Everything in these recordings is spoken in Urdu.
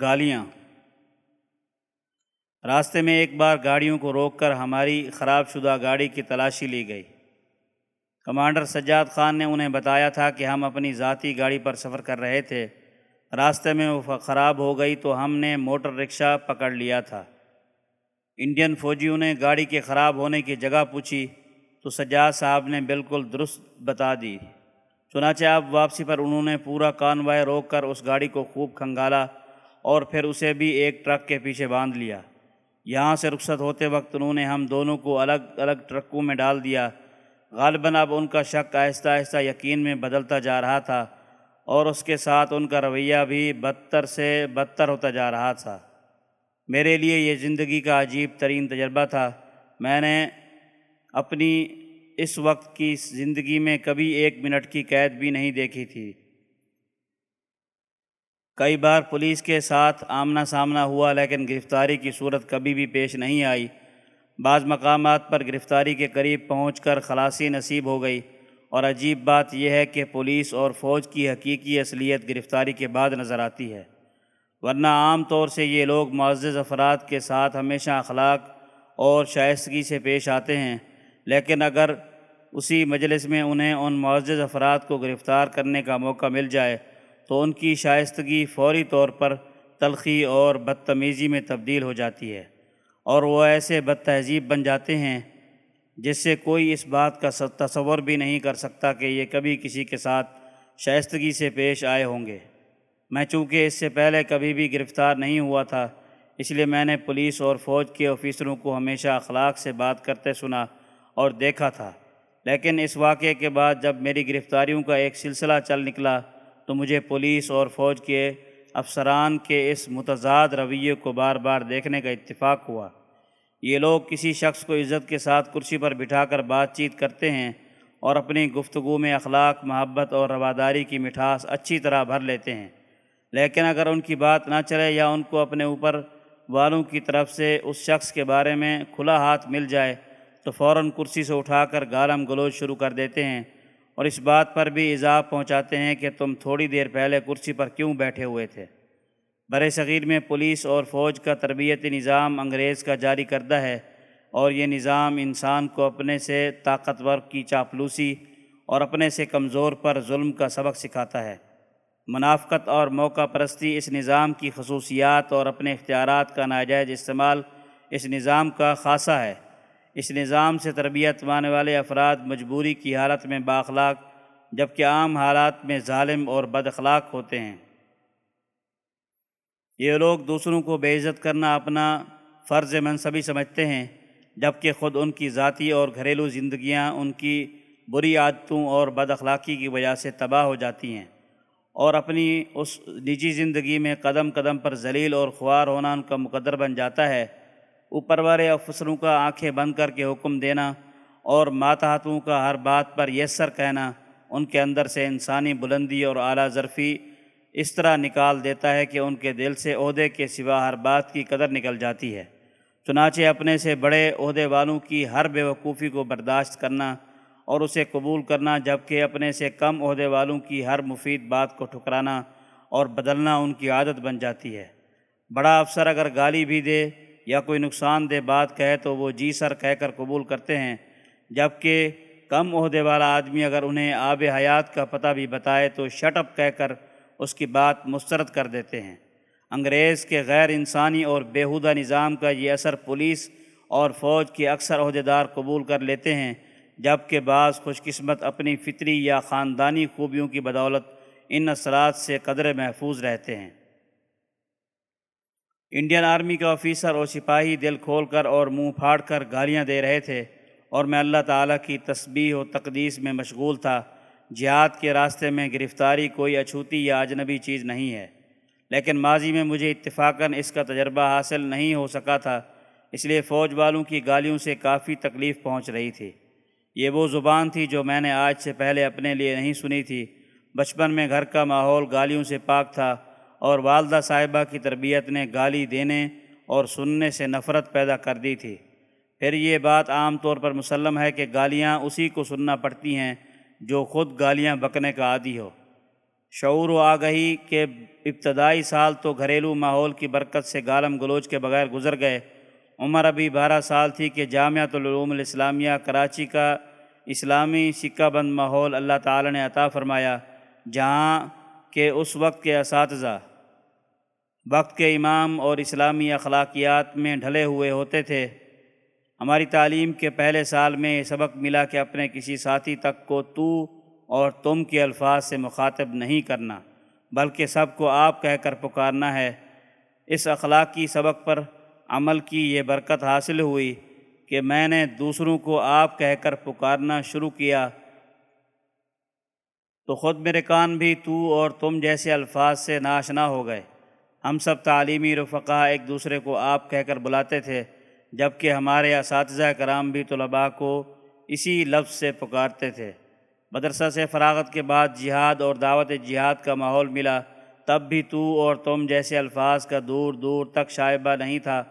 گالیاں۔ راستے میں ایک بار گاڑیوں کو روک کر ہماری خراب شدہ گاڑی کی تلاشی لی گئی۔ کمانڈر سجاد خان نے انہیں بتایا تھا کہ ہم اپنی ذاتی گاڑی پر سفر کر رہے تھے۔ راستے میں وہ خراب ہو گئی تو ہم نے موٹر رکشہ پکڑ لیا تھا۔ انڈین فوجیوں نے گاڑی کے خراب ہونے کی جگہ پوچھی تو سجاد صاحب نے بالکل درست بتا دی۔ چنانچہ اب واپسی پر انہوں نے پورا کانوائے روک کر اس گاڑی کو خوب کھنگالا۔ اور پھر اسے بھی ایک ٹرک کے پیچھے باندھ لیا۔ یہاں سے رخصت ہوتے وقت انہوں نے ہم دونوں کو الگ الگ ٹرکوں میں ڈال دیا۔ غالباً اب ان کا شک آہستہ آہستہ یقین میں بدلتا جا رہا تھا اور اس کے ساتھ ان کا رویہ بھی بدتر سے بدتر ہوتا جا رہا تھا۔ میرے لیے یہ زندگی کا عجیب ترین تجربہ تھا۔ میں نے اپنی اس وقت کی زندگی میں کبھی ایک منٹ کی قید بھی نہیں دیکھی تھی۔ کئی بار پولیس کے ساتھ آمنا سامنا ہوا، لیکن گرفتاری کی صورت کبھی بھی پیش نہیں آئی۔ بعض مقامات پر گرفتاری کے قریب پہنچ کر خلاصی نصیب ہو گئی۔ اور عجیب بات یہ ہے کہ پولیس اور فوج کی حقیقی اصلیت گرفتاری کے بعد نظر آتی ہے۔ ورنہ عام طور سے یہ لوگ معزز افراد کے ساتھ ہمیشہ اخلاق اور شائستگی سے پیش آتے ہیں۔ لیکن اگر اسی مجلس میں انہیں ان معزز افراد کو گرفتار کرنے کا موقع مل جائے تو ان کی شائستگی فوری طور پر تلخی اور بدتمیزی میں تبدیل ہو جاتی ہے اور وہ ایسے بد تہذیب بن جاتے ہیں جس سے کوئی اس بات کا تصور بھی نہیں کر سکتا کہ یہ کبھی کسی کے ساتھ شائستگی سے پیش آئے ہوں گے۔ میں چونکہ اس سے پہلے کبھی بھی گرفتار نہیں ہوا تھا، اس لیے میں نے پولیس اور فوج کے آفیسروں کو ہمیشہ اخلاق سے بات کرتے سنا اور دیکھا تھا۔ لیکن اس واقعے کے بعد جب میری گرفتاریوں کا ایک سلسلہ چل نکلا تو مجھے پولیس اور فوج کے افسران کے اس متضاد رویے کو بار بار دیکھنے کا اتفاق ہوا۔ یہ لوگ کسی شخص کو عزت کے ساتھ کرسی پر بٹھا کر بات چیت کرتے ہیں اور اپنی گفتگو میں اخلاق، محبت اور رواداری کی مٹھاس اچھی طرح بھر لیتے ہیں۔ لیکن اگر ان کی بات نہ چلے یا ان کو اپنے اوپر والوں کی طرف سے اس شخص کے بارے میں کھلا ہاتھ مل جائے تو فوراً کرسی سے اٹھا کر گالم گلوچ شروع کر دیتے ہیں۔ اور اس بات پر بھی اضاف پہنچاتے ہیں کہ تم تھوڑی دیر پہلے کرسی پر کیوں بیٹھے ہوئے تھے۔ بر صغیر میں پولیس اور فوج کا تربیتی نظام انگریز کا جاری کردہ ہے اور یہ نظام انسان کو اپنے سے طاقتور کی چاپلوسی اور اپنے سے کمزور پر ظلم کا سبق سکھاتا ہے۔ منافقت اور موقع پرستی اس نظام کی خصوصیات اور اپنے اختیارات کا ناجائز استعمال اس نظام کا خاصہ ہے۔ اس نظام سے تربیت پانے والے افراد مجبوری کی حالت میں باخلاق جبکہ عام حالات میں ظالم اور بد اخلاق ہوتے ہیں۔ یہ لوگ دوسروں کو بے عزت کرنا اپنا فرض منصبی سمجھتے ہیں، جبکہ خود ان کی ذاتی اور گھریلو زندگیاں ان کی بری عادتوں اور بد اخلاقی کی وجہ سے تباہ ہو جاتی ہیں۔ اور اپنی اس نجی زندگی میں قدم قدم پر ذلیل اور خوار ہونا ان کا مقدر بن جاتا ہے۔ اوپر والے افسروں کا آنکھیں بند کر کے حکم دینا اور ماتحتوں کا ہر بات پر یسر کہنا، ان کے اندر سے انسانی بلندی اور اعلیٰ ظرفی اس طرح نکال دیتا ہے کہ ان کے دل سے عہدے کے سوا ہر بات کی قدر نکل جاتی ہے۔ چنانچہ اپنے سے بڑے عہدے والوں کی ہر بے وقوفی کو برداشت کرنا اور اسے قبول کرنا، جبکہ اپنے سے کم عہدے والوں کی ہر مفید بات کو ٹھکرانا اور بدلنا ان کی عادت بن جاتی ہے۔ بڑا افسر اگر گالی بھی دے یا کوئی نقصان دہ بات کہے تو وہ جی سر کہہ کر قبول کرتے ہیں۔ جبکہ کم عہدے والا آدمی اگر انہیں آب حیات کا پتہ بھی بتائے تو شٹ اپ کہہ کر اس کی بات مسترد کر دیتے ہیں۔ انگریز کے غیر انسانی اور بیہودہ نظام کا یہ اثر پولیس اور فوج کے اکثر عہدیدار قبول کر لیتے ہیں، جبکہ بعض خوش قسمت اپنی فطری یا خاندانی خوبیوں کی بدولت ان اثرات سے قدر محفوظ رہتے ہیں۔ انڈین آرمی کا آفیسر اور سپاہی دل کھول کر اور منہ پھاڑ کر گالیاں دے رہے تھے اور میں اللہ تعالیٰ کی تسبیح و تقدیس میں مشغول تھا۔ جہاد کے راستے میں گرفتاری کوئی اچھوتی یا اجنبی چیز نہیں ہے۔ لیکن ماضی میں مجھے اتفاقاً اس کا تجربہ حاصل نہیں ہو سکا تھا، اس لیے فوج والوں کی گالیوں سے کافی تکلیف پہنچ رہی تھی۔ یہ وہ زبان تھی جو میں نے آج سے پہلے اپنے لیے نہیں سنی تھی۔ بچپن میں گھر کا ماحول گالیوں سے پاک تھا۔ اور والدہ صاحبہ کی تربیت نے گالی دینے اور سننے سے نفرت پیدا کر دی تھی۔ پھر یہ بات عام طور پر مسلم ہے کہ گالیاں اسی کو سننا پڑتی ہیں جو خود گالیاں بکنے کا عادی ہو۔ شعور و آگہی کے ابتدائی سال تو گھریلو ماحول کی برکت سے گالم گلوچ کے بغیر گزر گئے۔ عمر ابھی بارہ سال تھی کہ جامعۃ العلوم الاسلامیہ کراچی کا اسلامی سکہ بند ماحول اللہ تعالی نے عطا فرمایا، جہاں کہ اس وقت کے اساتذہ وقت کے امام اور اسلامی اخلاقیات میں ڈھلے ہوئے ہوتے تھے۔ ہماری تعلیم کے پہلے سال میں یہ سبق ملا کہ اپنے کسی ساتھی تک کو تو اور تم کے الفاظ سے مخاطب نہیں کرنا، بلکہ سب کو آپ کہہ کر پکارنا ہے۔ اس اخلاقی سبق پر عمل کی یہ برکت حاصل ہوئی کہ میں نے دوسروں کو آپ کہہ کر پکارنا شروع کیا۔ تو خود میرے کان بھی تو اور تم جیسے الفاظ سے ناشنا ہو گئے۔ ہم سب تعلیمی رفقا ایک دوسرے کو آپ کہہ کر بلاتے تھے جبکہ ہمارے اساتذہ کرام بھی طلباء کو اسی لفظ سے پکارتے تھے۔ مدرسہ سے فراغت کے بعد جہاد اور دعوت جہاد کا ماحول ملا، تب بھی تو اور تم جیسے الفاظ کا دور دور تک شائبہ نہیں تھا۔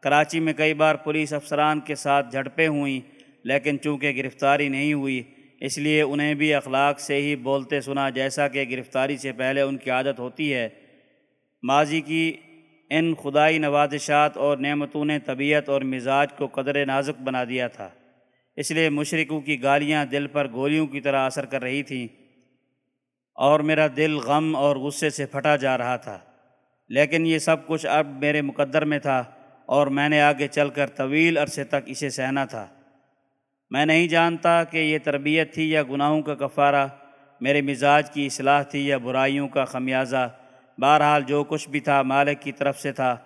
کراچی میں کئی بار پولیس افسران کے ساتھ جھڑپیں ہوئیں، لیکن چونکہ گرفتاری نہیں ہوئی، اس لیے انہیں بھی اخلاق سے ہی بولتے سنا جیسا کہ گرفتاری سے پہلے ان کی عادت ہوتی ہے۔ ماضی کی ان خدائی نوازشات اور نعمتوں نے طبیعت اور مزاج کو قدر نازک بنا دیا تھا۔ اس لیے مشرقوں کی گالیاں دل پر گولیوں کی طرح اثر کر رہی تھیں اور میرا دل غم اور غصے سے پھٹا جا رہا تھا۔ لیکن یہ سب کچھ اب میرے مقدر میں تھا اور میں نے آگے چل کر طویل عرصے تک اسے سہنا تھا۔ میں نہیں جانتا کہ یہ تربیت تھی یا گناہوں کا کفارہ، میرے مزاج کی اصلاح تھی یا برائیوں کا خمیازہ۔ بہرحال جو کچھ بھی تھا مالک کی طرف سے تھا،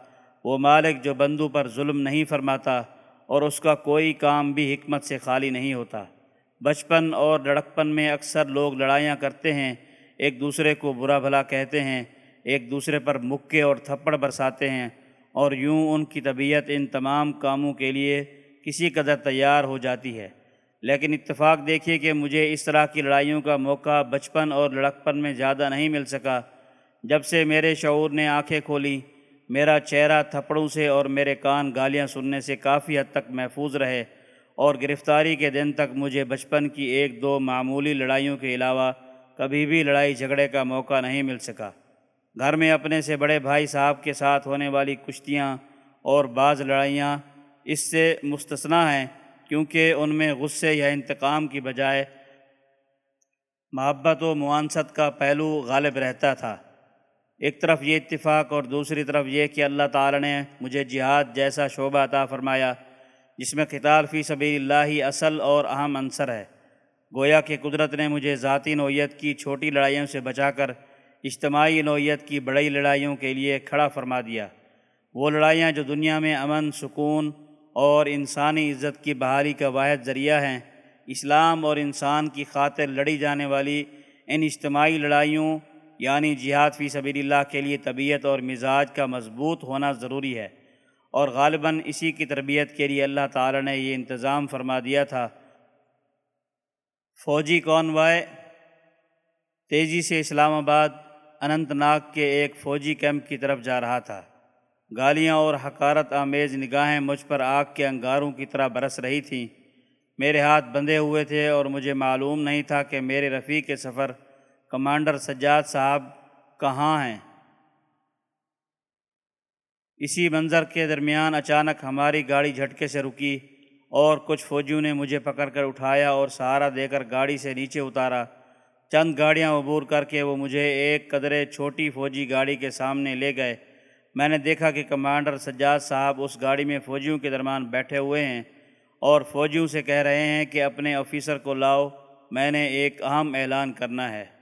وہ مالک جو بندو پر ظلم نہیں فرماتا اور اس کا کوئی کام بھی حکمت سے خالی نہیں ہوتا۔ بچپن اور لڑکپن میں اکثر لوگ لڑائیاں کرتے ہیں، ایک دوسرے کو برا بھلا کہتے ہیں، ایک دوسرے پر مکے اور تھپڑ برساتے ہیں اور یوں ان کی طبیعت ان تمام کاموں کے لیے کسی قدر تیار ہو جاتی ہے۔ لیکن اتفاق دیکھیے کہ مجھے اس طرح کی لڑائیوں کا موقع بچپن اور لڑکپن میں زیادہ نہیں مل سکا۔ جب سے میرے شعور نے آنکھیں کھولیں میرا چہرہ تھپڑوں سے اور میرے کان گالیاں سننے سے کافی حد تک محفوظ رہے اور گرفتاری کے دن تک مجھے بچپن کی ایک دو معمولی لڑائیوں کے علاوہ کبھی بھی لڑائی جھگڑے کا موقع نہیں مل سکا۔ گھر میں اپنے سے بڑے بھائی صاحب کے ساتھ ہونے والی کشتیاں اور بعض لڑائیاں اس سے مستثنا ہیں کیونکہ ان میں غصے یا انتقام کی بجائے محبت و معانست کا پہلو غالب رہتا تھا۔ ایک طرف یہ اتفاق اور دوسری طرف یہ کہ اللہ تعالی نے مجھے جہاد جیسا شعبہ عطا فرمایا، جس میں قتال فی سبیل اللہ ہی اصل اور اہم عنصر ہے۔ گویا کہ قدرت نے مجھے ذاتی نوعیت کی چھوٹی لڑائیوں سے بچا کر اجتماعی نوعیت کی بڑی لڑائیوں کے لیے کھڑا فرما دیا۔ وہ لڑائیاں جو دنیا میں امن، سکون اور انسانی عزت کی بحالی کا واحد ذریعہ ہیں، اسلام اور انسان کی خاطر لڑی جانے والی ان اجتماعی لڑائیوں یعنی جہاد فی سبیل اللہ کے لیے طبیعت اور مزاج کا مضبوط ہونا ضروری ہے۔ اور غالباً اسی کی تربیت کے لیے اللہ تعالی نے یہ انتظام فرما دیا تھا۔ فوجی کانوائے تیزی سے اسلام آباد، اننت ناگ کے ایک فوجی کیمپ کی طرف جا رہا تھا۔ گالیاں اور حکارت آمیز نگاہیں مجھ پر آگ کے انگاروں کی طرح برس رہی تھیں۔ میرے ہاتھ بندھے ہوئے تھے اور مجھے معلوم نہیں تھا کہ میرے رفیع کے سفر کمانڈر سجاد صاحب کہاں ہیں؟ اسی منظر کے درمیان اچانک ہماری گاڑی جھٹکے سے رکی اور کچھ فوجیوں نے مجھے پکڑ کر اٹھایا اور سہارا دے کر گاڑی سے نیچے اتارا۔ چند گاڑیاں عبور کر کے وہ مجھے ایک قدرے چھوٹی فوجی گاڑی کے سامنے لے گئے۔ میں نے دیکھا کہ کمانڈر سجاد صاحب اس گاڑی میں فوجیوں کے درمیان بیٹھے ہوئے ہیں اور فوجیوں سے کہہ رہے ہیں کہ اپنے آفیسر کو لاؤ، میں نے ایک اہم اعلان کرنا ہے۔